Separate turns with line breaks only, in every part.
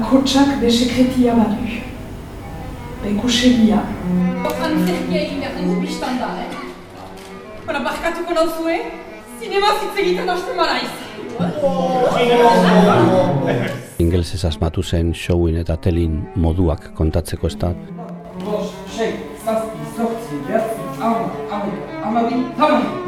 bakotsak be sekretia badu. Be kusegia.
Antzerkia egin behar dugu biztan da, eh? Bara, barkatuko nauzue, zinema zitzegiten hasten maraiz.
Ingelsez asmatu zen showin eta telin moduak kontatzeko ez da.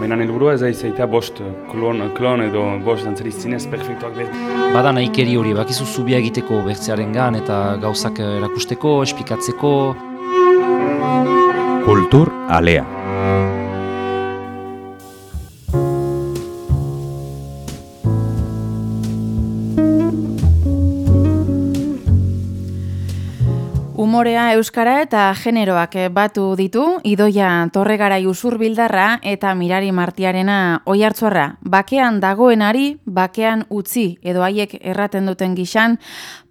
Menan helburua ez aizaita bost klon, klon edo bost dantzari zinez perfektuak behar.
Bada nahikeri hori, bakizu zubia egiteko bertzearen gan eta gauzak erakusteko, espikatzeko.
Kultur alea.
Umorea euskara eta generoak batu ditu, idoia torregarai usurbildarra eta mirari martiarena oihartzuarra. Bakean dagoenari, bakean utzi, edo haiek erraten duten gixan,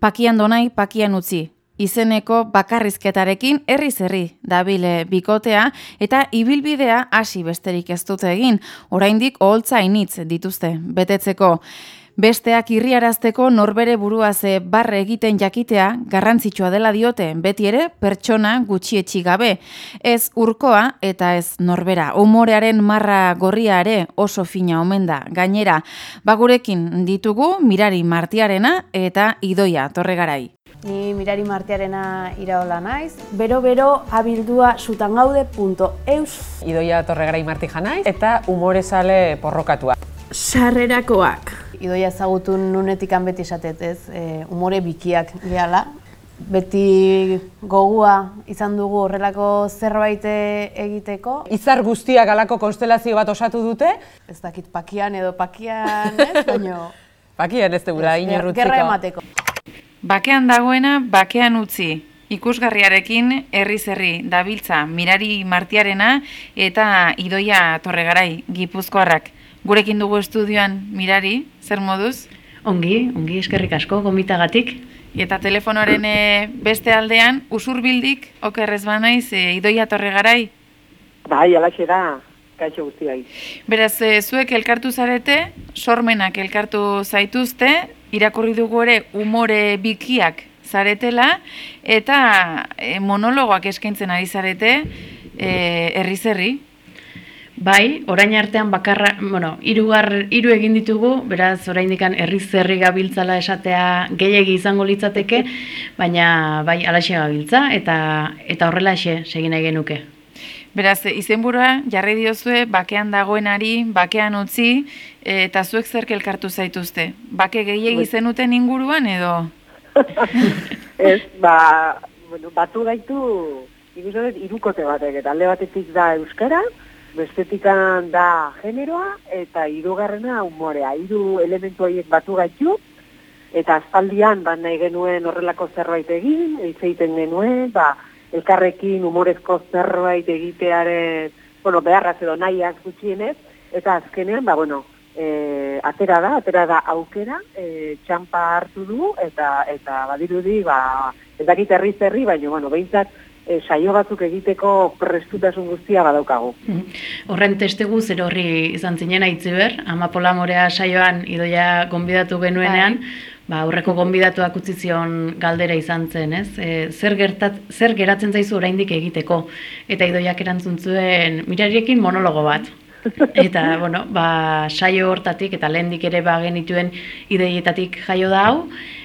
pakian donai, pakian utzi. Izeneko bakarrizketarekin herriz herri dabile bikotea eta ibilbidea hasi besterik ez dute egin, oraindik oholtza initz dituzte betetzeko. Besteak irriarazteko norbere burua ze barre egiten jakitea garrantzitsua dela diote beti ere pertsona gutxietxi gabe. Ez urkoa eta ez norbera. Umorearen marra gorria ere oso fina omen da. Gainera, bagurekin ditugu mirari martiarena eta idoia torregarai.
Ni mirari martiarena iraola naiz. Bero-bero abildua sutangaude.eus
Idoia Torregarai Marti janaiz eta umorezale porrokatua.
Sarrerakoak. Idoia ezagutu nunetikan beti esatet ez, e, umore bikiak gehala. Beti gogua izan dugu horrelako zerbait egiteko.
Izar guztiak alako konstelazio bat osatu dute.
Ez dakit pakian edo pakian, ez? Baino,
Pakian ez dugula inerrutziko.
gerra emateko.
Bakean dagoena, bakean utzi. Ikusgarriarekin herriz herri dabiltza mirari martiarena eta idoia torregarai gipuzkoarrak. Gurekin dugu estudioan mirari, zer moduz?
Ongi, ongi eskerrik asko gomitagatik.
Eta telefonoaren eh, beste aldean, usurbildik, okerrez banaiz, e, idoia torregarai.
Bai, alaxe da, kaixo guztiai.
Beraz, e, zuek elkartu zarete, sormenak elkartu zaituzte, irakurri dugu ere umore bikiak zaretela, eta e, monologoak eskaintzen ari zarete, e, herri.
Bai, orain artean bakarra, bueno, hirugar hiru egin ditugu, beraz oraindikan herriz herri gabiltzala esatea gehiegi izango litzateke, baina bai alaxe gabiltza eta eta horrelaxe segin nahi genuke.
Beraz, izenburua jarri diozue bakean dagoenari, bakean utzi, eta zuek zerk elkartu zaituzte. Bake gehiegi zenuten inguruan edo?
Ez, ba, bueno, batu gaitu, ikusten dut, irukote batek, eta alde batetik da euskara, bestetikan da generoa, eta hirugarrena umorea. Hiru elementu horiek batu gaitu, eta aspaldian ba, nahi genuen horrelako zerbait egin, hitz egiten genuen, ba, elkarrekin umorezko zerbait egitearen, bueno, beharraz edo nahiak gutxienez, eta azkenean, ba, bueno, e, atera da, atera da aukera, e, txampa hartu du, eta eta badirudi, ba, ez dakit herri zerri, baina, bueno, behintzat, e, saio batzuk egiteko prestutasun guztia badaukagu.
Horren testegu zer horri izan zinen aitziber, amapola morea saioan idoia gonbidatu genuenean, ba, aurreko gonbidatuak utzi zion galdera izan zen, ez? E, zer, gertat, zer geratzen zaizu oraindik egiteko? Eta idoiak erantzun zuen mirariekin monologo bat. Eta, bueno, ba, saio hortatik eta lehendik ere ba genituen ideietatik jaio da hau,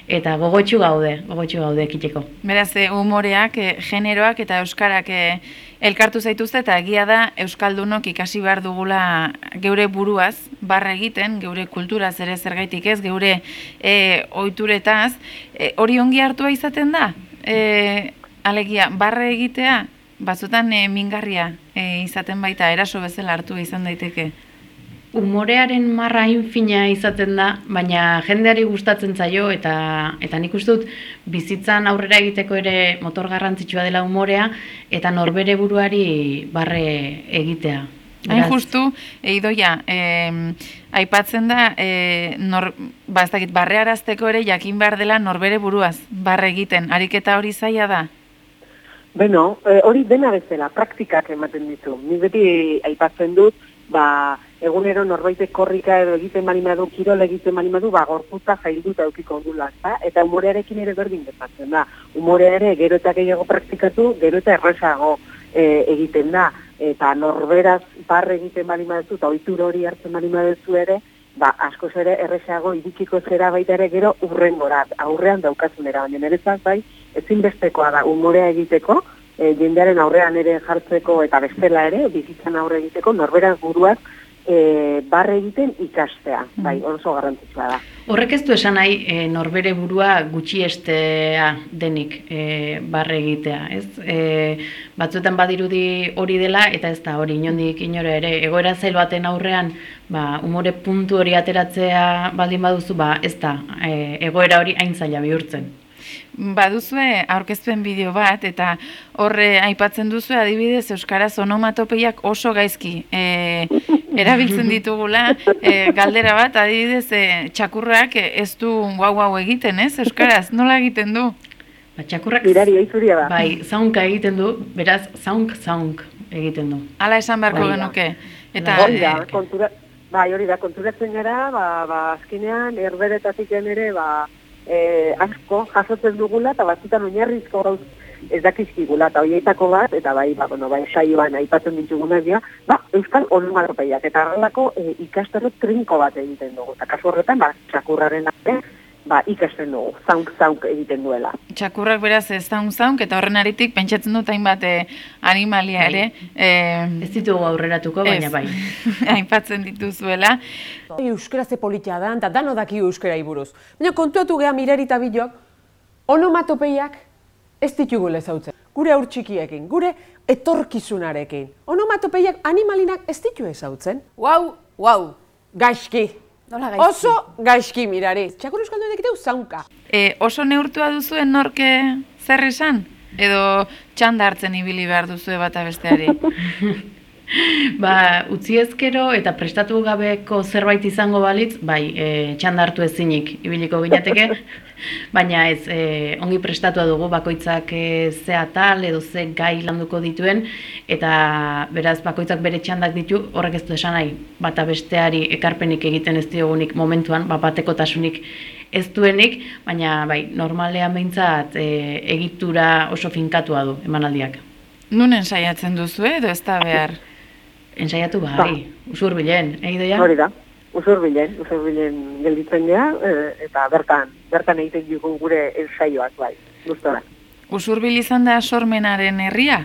eta gogotxu gaude, gogotxu gaude ekiteko.
Beraz, e, umoreak, e, generoak eta euskarak e, elkartu zaituzte eta egia da euskaldunok ikasi behar dugula geure buruaz, barra egiten, geure kulturaz ere zergaitik ez, geure e, oituretaz, e, hori ongi hartua izaten da? E, alegia, barra egitea, batzutan e, mingarria e, izaten baita, eraso bezala hartu izan daiteke.
Umorearen marra infina izaten da, baina jendeari gustatzen zaio eta eta nik uste dut bizitzan aurrera egiteko ere motor garrantzitsua dela umorea eta norbere buruari barre egitea.
Hain justu, eidoia, e, aipatzen da, e, nor, ba, ez dakit, barrearazteko ere jakin behar dela norbere buruaz, barre egiten, ariketa hori zaila da?
Beno, e, hori dena bezala, praktikak ematen ditu. Nik beti aipatzen dut, ba, egunero norbaitek korrika edo egiten bali du, kirol egiten bali du, ba, gorputza jailduta eukiko dula, ezta? Eta umorearekin ere berdin gertatzen da. Umorea ere gero eta gehiago praktikatu, gero eta errezago e, egiten da. Eta norberaz barre egiten bali maduzu, eta oitur hori hartzen bali maduzu ere, ba, askoz ere errezago irikiko zera baita ere gero urrengorat, aurrean daukazunera, baina nerezak bai, ezinbestekoa da umorea egiteko, e, jendearen aurrean ere jartzeko eta bestela ere, bizitzan aurre egiteko, norberaz buruaz, e, barre egiten ikastea, bai, oso garrantzitsua da.
Horrek ez du esan nahi e, norbere burua gutxiestea denik e, barre egitea, ez? E, batzuetan badirudi hori dela eta ez da hori inondik inore ere egoera zail baten aurrean ba, umore puntu hori ateratzea baldin baduzu, ba, ez da e, egoera hori hain zaila bihurtzen.
Baduzue aurkezpen bideo bat eta horre aipatzen duzu adibidez euskaraz onomatopeiak oso gaizki e, erabiltzen ditugula e, galdera bat adibidez e, txakurrak ez du guau guau egiten, ez? Euskaraz nola egiten du?
Ba, txakurrak
Mirari aizuria da.
Bai, zaunka egiten du, beraz zaunk zaunk egiten du.
Hala esan beharko
Bai.
genuke. Eta
hori da,
e,
kontura, bai, hori da, konturatzen gara, ba, ba, azkenean, erberetatik ere, ba, e, asko jasotzen dugula, eta batzutan oinarrizko gauz ez dakizkigula, eta horietako bat, eta bai, ba, bueno, bai, saioan aipatzen ditugunak dira, ba, euskal onomatopeiak, eta horrelako e, ikasterro trinko bat egiten dugu, eta kasu horretan, ba, txakurraren arte, ba, ikasten dugu, zaunk, zaunk egiten duela.
txakurrak beraz ez zaun zaun, eta horren aritik pentsatzen dut hainbat e, animalia ere. E,
Ez ditugu aurreratuko, baina bai.
aipatzen dituzuela.
Euskara ze politia da, eta dano daki euskara buruz. Baina kontuatu geha mirari eta bilok, onomatopeiak ez ditugu lezautzen. Gure aur txikiekin, gure etorkizunarekin. Onomatopeiak animalinak ez ditu ezautzen. Wow, wow, gaizki.
Nola gaizki?
Oso gaizki mirari. Txakur euskaldu edekiteu zaunka.
E, oso neurtua duzuen norke zer esan? Edo txanda hartzen ibili behar duzue bata besteari.
Ba, utzi ezkero eta prestatu gabeko zerbait izango balitz, bai, e, txanda hartu ezinik ibiliko ginateke, baina ez, e, ongi prestatua dugu bakoitzak e, ze atal edo ze gai landuko dituen, eta beraz bakoitzak bere txandak ditu, horrek ez du esan nahi, bata besteari ekarpenik egiten ez diogunik momentuan, ba, batekotasunik ez duenik, baina bai, normalean behintzat e, egitura oso finkatua du emanaldiak.
Nunen saiatzen duzu edo ez da behar?
Ensaiatu bai, usurbilen, egidoia?
Hori da, usurbilen, usurbilen gelditzen gea, e, eta bertan, bertan egiten dugu gure ensaioak, bai, gustora.
Usurbil izan da sormenaren herria?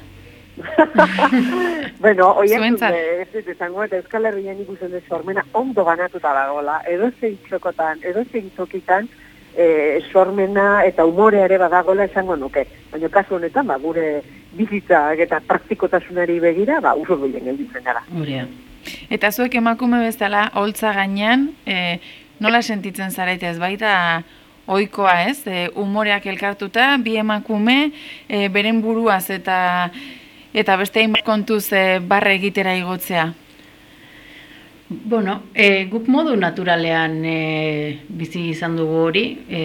bueno, oiek,
Zuentzat.
ez dut esango, eta Euskal Herrian ikusten dut sormena ondo banatuta dagoela, edo zein txokotan, edo zein tokitan, e, sormena eta umorea ere badagoela esango nuke. Baina kasu honetan, ba, gure bizitza eta praktikotasunari begira, ba, usurbilen gelditzen gara.
Gurea.
Eta zuek emakume bezala, holtza gainean, e, nola sentitzen zarete ez baita ohikoa ez, e, umoreak elkartuta, bi emakume, e, beren buruaz eta eta beste hainbat kontuz e, barre egitera igotzea.
Bueno, e, guk modu naturalean e, bizi izan dugu hori, e,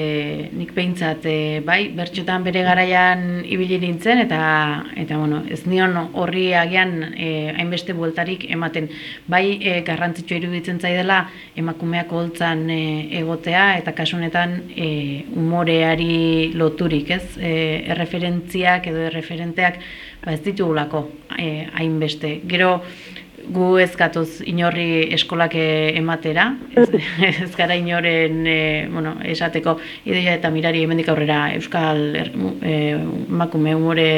nik behintzat, e, bai, bertxotan bere garaian ibili nintzen, eta, eta bueno, ez nion horri agian e, hainbeste bueltarik ematen. Bai, e, garrantzitsua iruditzen zaidela emakumeak holtzan e, egotea, eta kasu honetan e, umoreari loturik, ez? E, erreferentziak edo erreferenteak ba, ez ditugulako e, hainbeste. Gero, gu ez gatoz inorri eskolak eh, ematera, ez, ez gara inoren eh, bueno, esateko ideia eta mirari hemendik aurrera euskal er, umore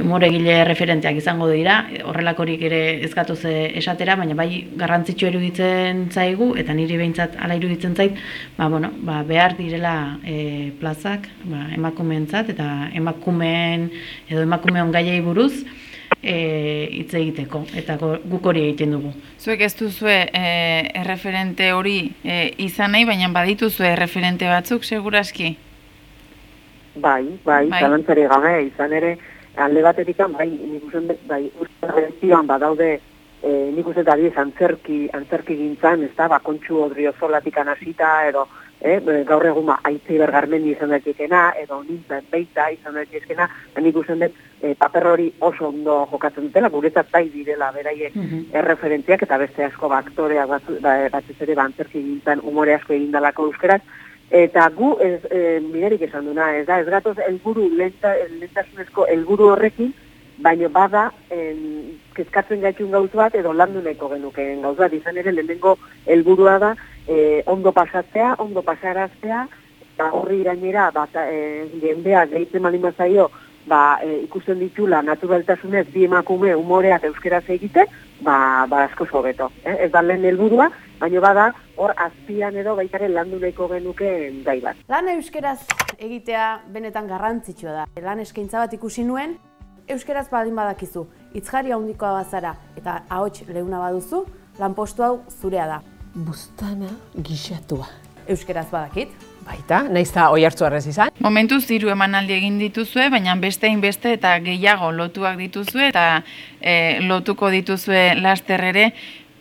umoregile referenteak izango dira, horrelakorik ere ez gatoz eh, esatera, baina bai garrantzitsu iruditzen zaigu, eta niri behintzat ala iruditzen zait, ba, bueno, ba, behar direla eh, plazak ba, emakumeentzat eta emakumeen edo emakumeon gaiei buruz, e, hitz egiteko eta guk hori egiten dugu.
Zuek ez duzue e, erreferente hori e, izan nahi, baina badituzue erreferente batzuk, seguraski?
Bai, bai,
Bai.
zalantzari gabe, izan ere, alde batetik, bai, nik bai, uste badaude, e, nik uste da antzerki, antzerki gintzan, ez da, bakontxu odriozolatik anasita, edo eh, gaur egun ba, aitzi bergarmen izan daitekena, edo nintzen beita izan daitezkena, nik usten dut e, paper hori oso ondo jokatzen dutela, guretzat bai direla beraiek erreferentziak, eta beste asko ba, aktoreak batzu, ba, batez ere ba, antzerki gintzen umore asko egindalako euskeraz, eta gu ez, e, minerik esan duna, ez da, ez gatoz helburu lenta, lentasunezko helburu horrekin, baino bada en, kezkatzen gaitun gauz bat edo landu nahiko genukeen gauz bat, izan ere lehenengo helburua da e, ondo pasatzea, ondo pasaraztea, eta horri gainera bat, e, jendea gehitzen mali mazaio, ba, e, ikusten ditula naturaltasunez bi emakume umoreak euskeraz egite, ba, ba asko sobeto. Eh? Ez da lehen helburua, baino bada hor azpian edo baitaren landu nahiko genukeen gai bat.
Lan euskeraz egitea benetan garrantzitsua da. Lan eskaintza bat ikusi nuen, euskeraz baldin badakizu, itzjari handikoa bazara eta ahots leuna baduzu, lanpostu hau zurea da.
Buztana gixatua.
Euskeraz badakit.
Baita, naiz da oi hartzu arrez izan.
Momentu ziru emanaldi egin dituzue, baina beste beste eta gehiago lotuak dituzue eta e, lotuko dituzue laster ere.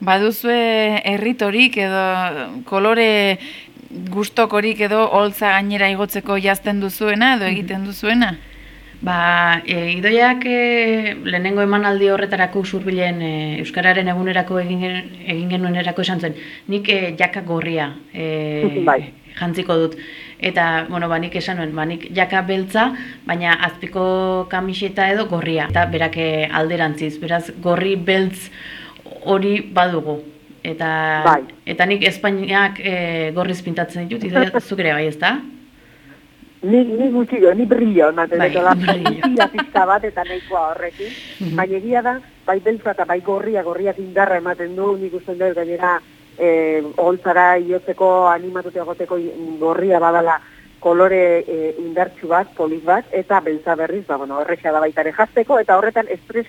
Baduzue herritorik edo kolore gustokorik edo holtza gainera igotzeko jazten duzuena edo egiten duzuena?
Ba, e, idoiak e, lehenengo emanaldi horretarako zurbilen e, Euskararen egunerako egin, egin genuenerako esan zen, nik e, jaka gorria e,
Bai.
jantziko dut. Eta, bueno, ba, nik esan nuen, ba, nik jaka beltza, baina azpiko kamiseta edo gorria. Eta berak e, alderantziz, beraz gorri beltz hori badugu. Eta,
Bai.
eta nik Espainiak e, gorriz pintatzen ditut, idoia zuk ere bai, ez da?
Ni, ni gutxi, ni brillo ematen
Bai, brillo.
gutxia pizka bat eta nahikoa horrekin. Baina egia da, bai beltza eta bai gorria, gorriak indarra ematen du, nik usten dut gainera e, oholtzara iotzeko, animatute egoteko gorria badala kolore e, indartsu bat, polit bat, eta beltza berriz, ba, bueno, errexea da baitare jazteko, eta horretan espres,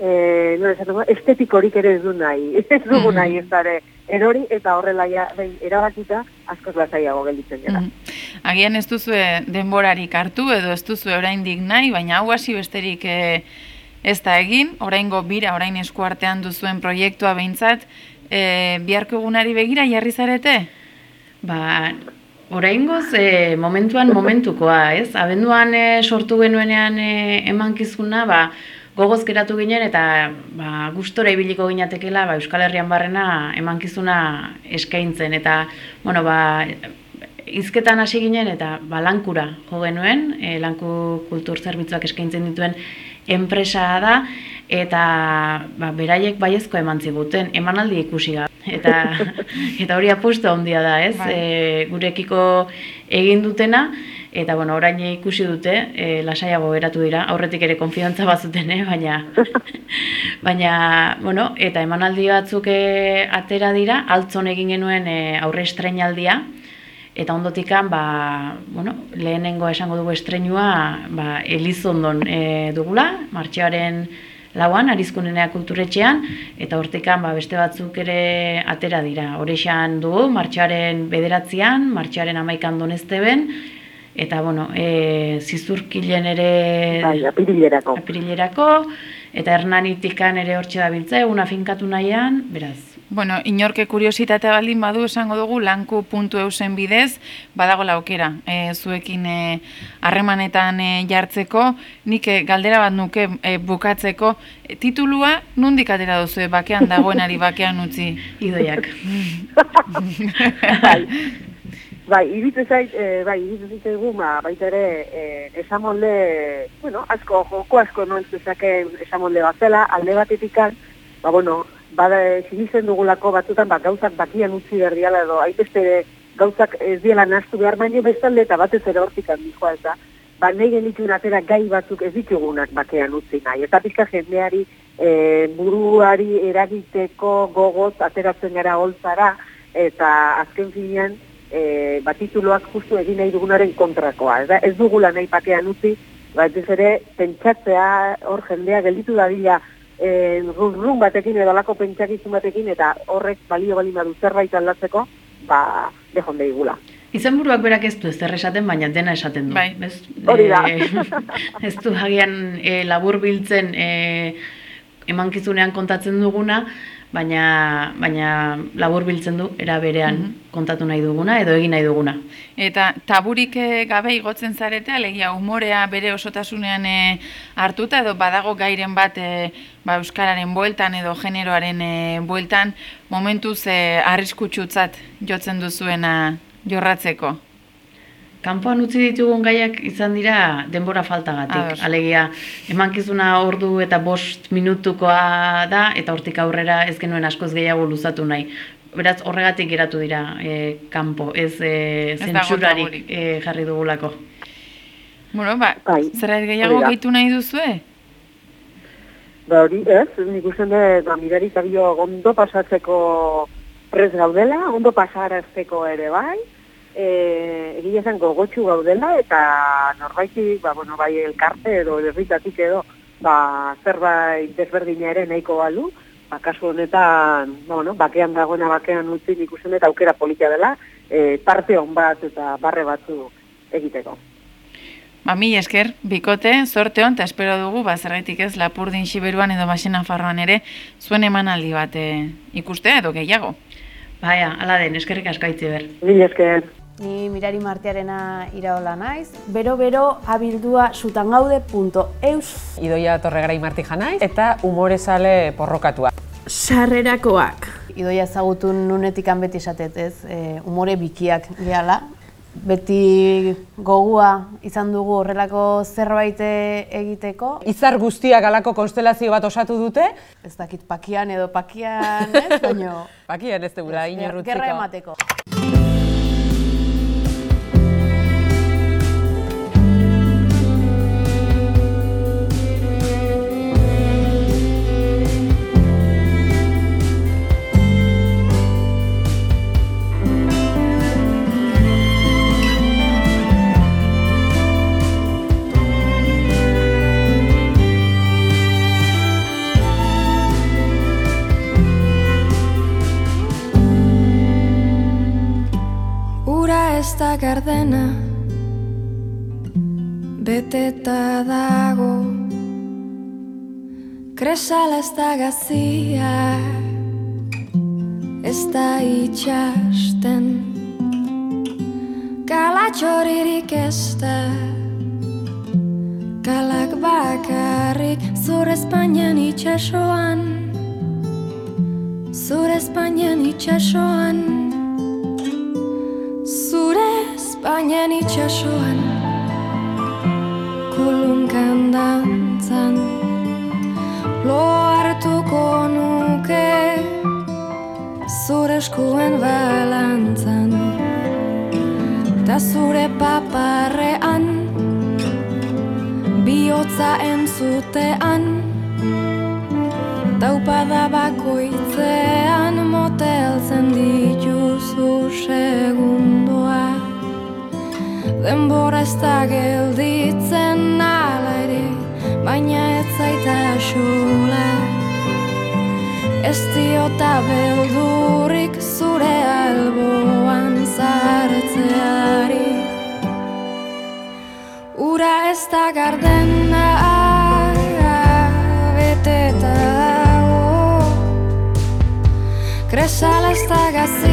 e, nola esaten dugu, estetikorik ere ez du nahi, ez dugu nahi ez dare erori, eta horrela ja, behin, erabakita, askoz lasaiago gelditzen gara.
Mhm. Agian ez duzue denborarik hartu edo ez duzue oraindik nahi, baina hau hasi besterik e, ez da egin, oraingo bira, orain esku artean duzuen proiektua behintzat, e, biharko egunari begira jarri zarete?
Ba, oraingoz e, momentuan momentukoa, ez? Abenduan e, sortu genuenean e, emankizuna, ba, gogoz geratu ginen eta ba, gustora ibiliko ginatekela ba, Euskal Herrian barrena emankizuna eskaintzen eta bueno, ba, izketan hasi ginen eta ba, lankura jo genuen, e, lanku kultur zerbitzuak eskaintzen dituen enpresa da eta ba, beraiek baiezko eman ziguten, emanaldi ikusi gabe. Eta, eta hori apustu handia da, ez?
Bai.
E, gurekiko egin dutena, eta bueno, orain ikusi dute, e, lasaiago geratu dira, aurretik ere konfidantza bazuten, eh? baina, baina, bueno, eta emanaldi batzuk e, atera dira, altzon egin genuen e, aurre estreinaldia, eta ondotikan, ba, bueno, lehenengo esango dugu estreinua, ba, Elizondon e, dugula, martxoaren lauan, Arizkunenea kulturetxean, eta hortikan ba, beste batzuk ere atera dira. Horexan dugu, martxoaren bederatzean, martxoaren amaikan donezteben, eta bueno, e, zizurkilen ere
Bai, apirilerako.
apirilerako, eta hernanitikan ere hortxe dabiltza, eguna finkatu nahian, beraz,
Bueno, inorke kuriositatea baldin badu esango dugu lanku.eusen bidez badagola aukera e, zuekin e, harremanetan e, jartzeko. Nik e, galdera bat nuke e, bukatzeko e, titulua nondik atera duzu bakean dagoenari bakean utzi
idoiak.
bai, iruditzen zait, e, bai, iruditzen zaigu, ba, baita ere, e, esamolde, bueno, asko, joko asko noen zezaken esamolde bat zela, alde batetikan, ba, bueno, bada, sinisten dugulako batzutan, ba, gauzak bakian utzi behar diala edo, haitezte gauzak ez diela nastu behar, baina bestalde eta batez ere hortik handijoa ez da, ba, nahi genituen atera gai batzuk ez ditugunak bakean utzi nahi. Eta pizka jendeari, e, buruari eragiteko gogoz ateratzen gara holtzara, eta azken finean, e, ba, tituloak justu egin nahi dugunaren kontrakoa. Ez, da? ez dugula nahi bakean utzi, ba, ez ere, pentsatzea hor jendea gelditu dadila e, run, run batekin edo alako pentsakizun batekin, eta horrek balio balin badu zerbait aldatzeko, ba, dehon behigula.
Izenburuak berak ez du ez esaten, baina dena esaten du.
Bai.
Ez,
Hori da.
Eh, ez du agian e, labur biltzen e, emankizunean kontatzen duguna, baina, baina labur biltzen du, era berean kontatu nahi duguna edo egin nahi duguna.
Eta taburik eh, gabe igotzen zarete, alegia humorea bere osotasunean eh, hartuta edo badago gairen bat eh, ba, euskararen bueltan edo generoaren eh, bueltan momentuz eh, arriskutsutzat jotzen duzuena jorratzeko.
Kanpoan utzi ditugun gaiak izan dira denbora faltagatik.
Ados.
Alegia, emankizuna ordu eta bost minutukoa da, eta hortik aurrera ez genuen askoz gehiago luzatu nahi. Beraz, horregatik geratu dira e, kanpo, ez e,
Ez dago
zentsurarik e, jarri dugulako.
Bueno, ba,
Bai,
zerbait gehiago
hori da.
gehitu nahi duzue?
Ba hori ez, nik uste dut, ba, mirari zabio ondo pasatzeko prez gaudela, ondo pasarazteko ere bai, e, egia esan gogotxu gaudela, eta norbaiti, ba, bueno, bai elkarte edo herritatik edo, ba, zerbait desberdina ere nahiko balu, ba, kasu honetan, ba, bueno, bakean dagoena bakean utzi nik uste dut aukera politia dela, e, parte hon bat eta barre batzu egiteko.
Ba, mi esker, bikote, sorte hon, eta espero dugu, ba, zergaitik ez, Lapurdin Siberuan edo Basena Farroan ere, zuen emanaldi bat eh, ikustea edo gehiago.
Baina, ala den, eskerrik asko aitziber.
Mil esker.
Ni mirari martiarena iraola naiz. Bero-bero abildua sutangaude.eus.
Idoia Torregarai Martija naiz eta umorezale porrokatua.
Sarrerakoak. Idoia ezagutun nunetik beti esatet ez, e, umore bikiak gehala. Beti gogua izan dugu horrelako zerbait egiteko.
Izar guztiak alako konstelazio bat osatu dute.
Ez dakit pakian edo pakian, ez? Baino,
Bakian ez dugula inorrutziko.
gerra emateko.
Kresala ez da gazia Ez da itxasten Kalatxoririk ez da Kalak bakarrik Zure Espainian itxasoan Zure Espainian itxasoan Zure Espainian itxasoan Kulunkan dantzan Lo hartuko nuke Zure eskuen balantzan Ta zure paparrean Biotza entzutean Taupada bakoitzean moteltzen dituzu segundoa. Denbora ez da gelditzen xula Ez diota beldurrik zure alboan zartzeari Ura ez da gardena beteta dago. Kresala ez da gazia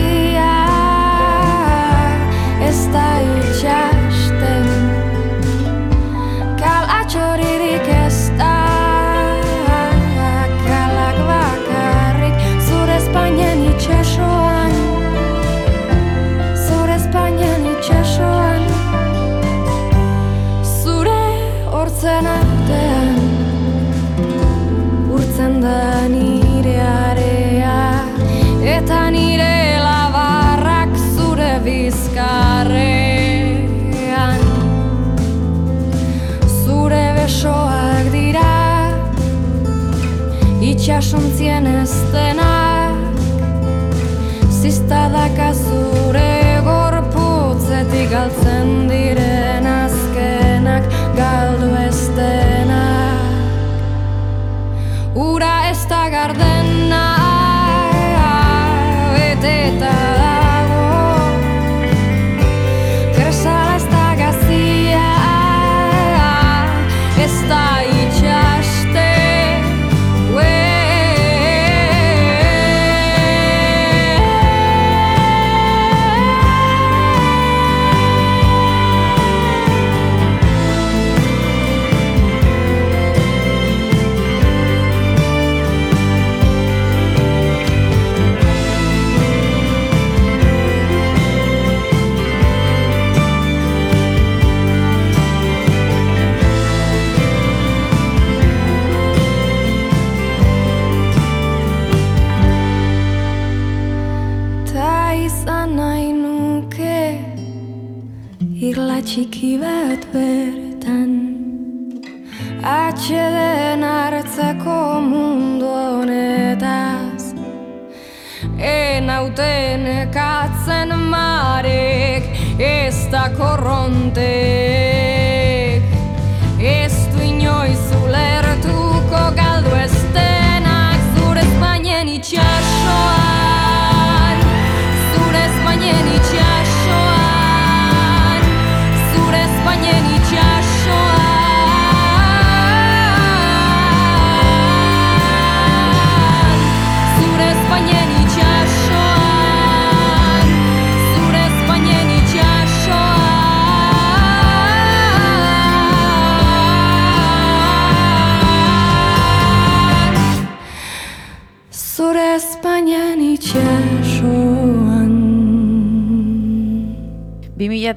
Ziztadaka zure gorputzetik galtzen diren txiki bat bertan Atxeden hartzeko mundu honetaz Enauten ekatzen marek ez da korrontek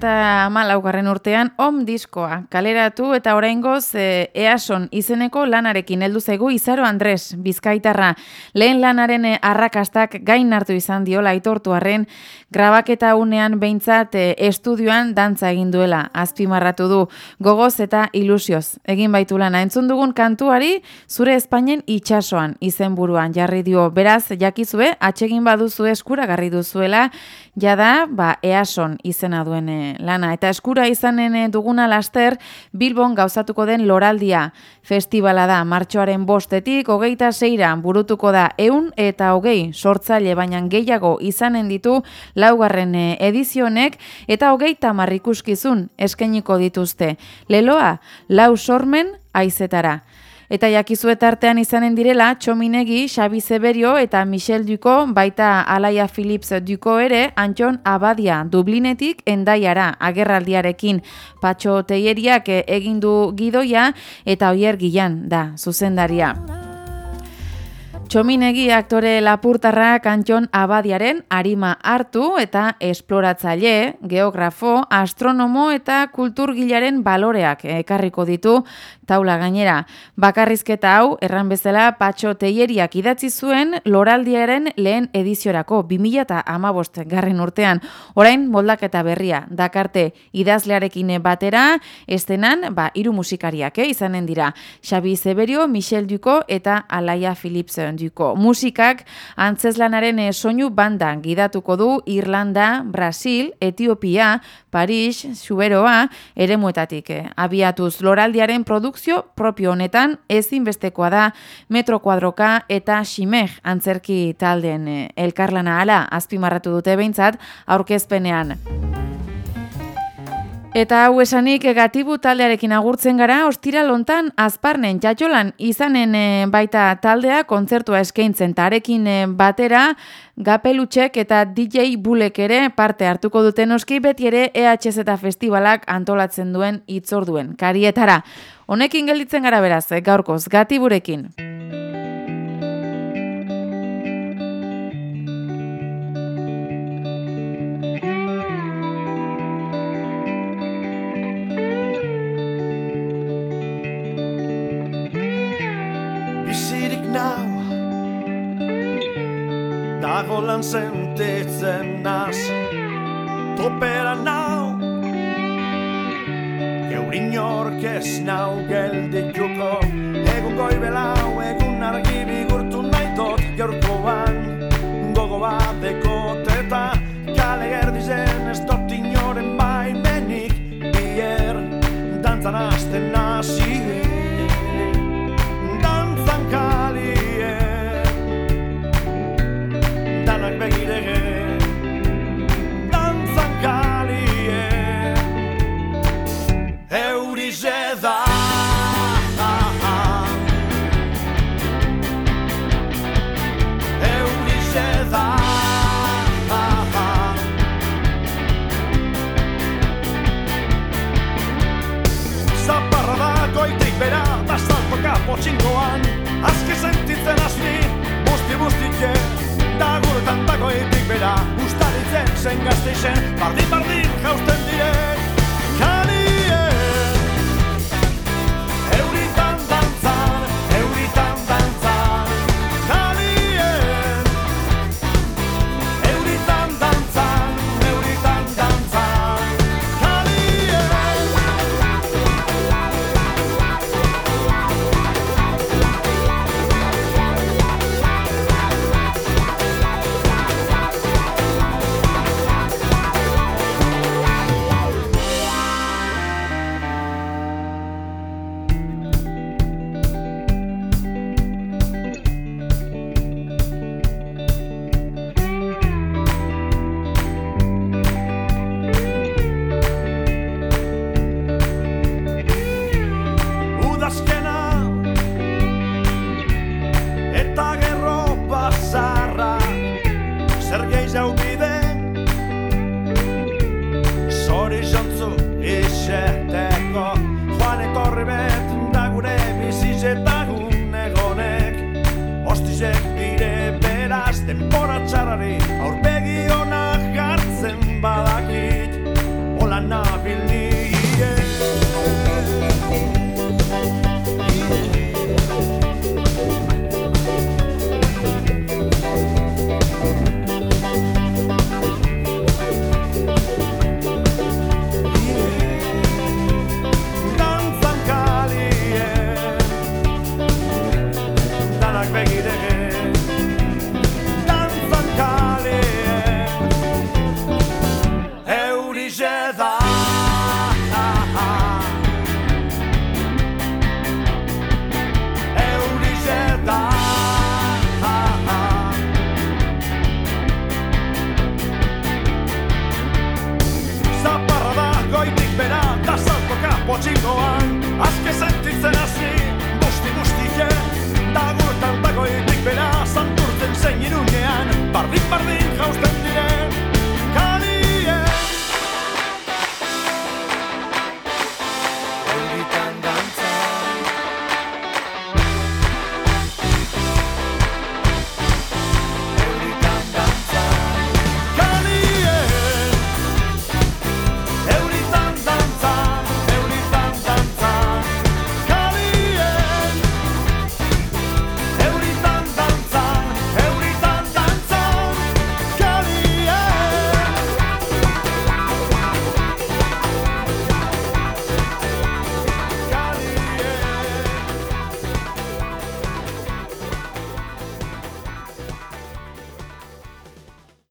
2008garren urtean OM diskoa kaleratu eta oraingoz e, EASON izeneko lanarekin heldu zaigu Izaro Andres Bizkaitarra. Lehen lanaren e, arrakastak gain hartu izan diola aitortu arren grabaketa unean behintzat e, estudioan dantza egin duela azpimarratu du. Gogoz eta ilusioz. Egin baitu lana. Entzun dugun kantuari zure Espainen itxasoan izenburuan jarri dio. Beraz jakizue atsegin baduzu eskuragarri duzuela jada ba EASON izena duen e, lana eta eskura izanen e, duguna laster Bilbon gauzatuko den loraldia festivala da martxoaren bostetik hogeita zeira burutuko da eun eta hogei sortzaile baina gehiago izanen ditu laugarren e, edizionek eta hogeita marrikuskizun eskainiko dituzte. Leloa, lau sormen aizetara. Eta jakizue tartean izanen direla Txominegi, Xabi Zeberio eta Michel Duko, baita Alaia Philips Duko ere, Antxon Abadia, Dublinetik endaiara agerraldiarekin. Patxo Teieriak eh, egin du gidoia eta oier gilan da, zuzendaria. Txominegi aktore lapurtarrak Antxon Abadiaren arima hartu eta esploratzaile, geografo, astronomo eta kulturgilaren baloreak ekarriko ditu taula gainera. Bakarrizketa hau, erran bezala, patxo teieriak idatzi zuen loraldiaren lehen ediziorako 2008 garren urtean. Orain, moldaketa berria, dakarte idazlearekin batera, estenan, ba, iru musikariak, eh, izanen dira. Xabi Zeberio, Michel Duko eta Alaia Philips Duko. Musikak, antzeslanaren eh, soinu bandan gidatuko du Irlanda, Brasil, Etiopia, Paris, Xuberoa, eremuetatik. Eh. Abiatuz loraldiaren produkzio propio honetan ezinbestekoa da metro kuadroka eta ximeg antzerki taldeen eh, elkarlana ala azpimarratu dute behintzat aurkezpenean. Eta hau esanik gatibu taldearekin agurtzen gara, ostira lontan azparnen txatxolan izanen e, baita taldea kontzertua eskaintzen tarekin batera gapelutxek eta DJ Bulek ere parte hartuko duten oski beti ere EHZ eta festivalak antolatzen duen itzorduen. Karietara, honekin gelditzen gara beraz, gaurkoz, gatiburekin.
Potxingoan Azke sentitzen asni, busti bustike Da guretan da goitik bera Ustaritzen zen gazteixen Bardin bardin jausten diren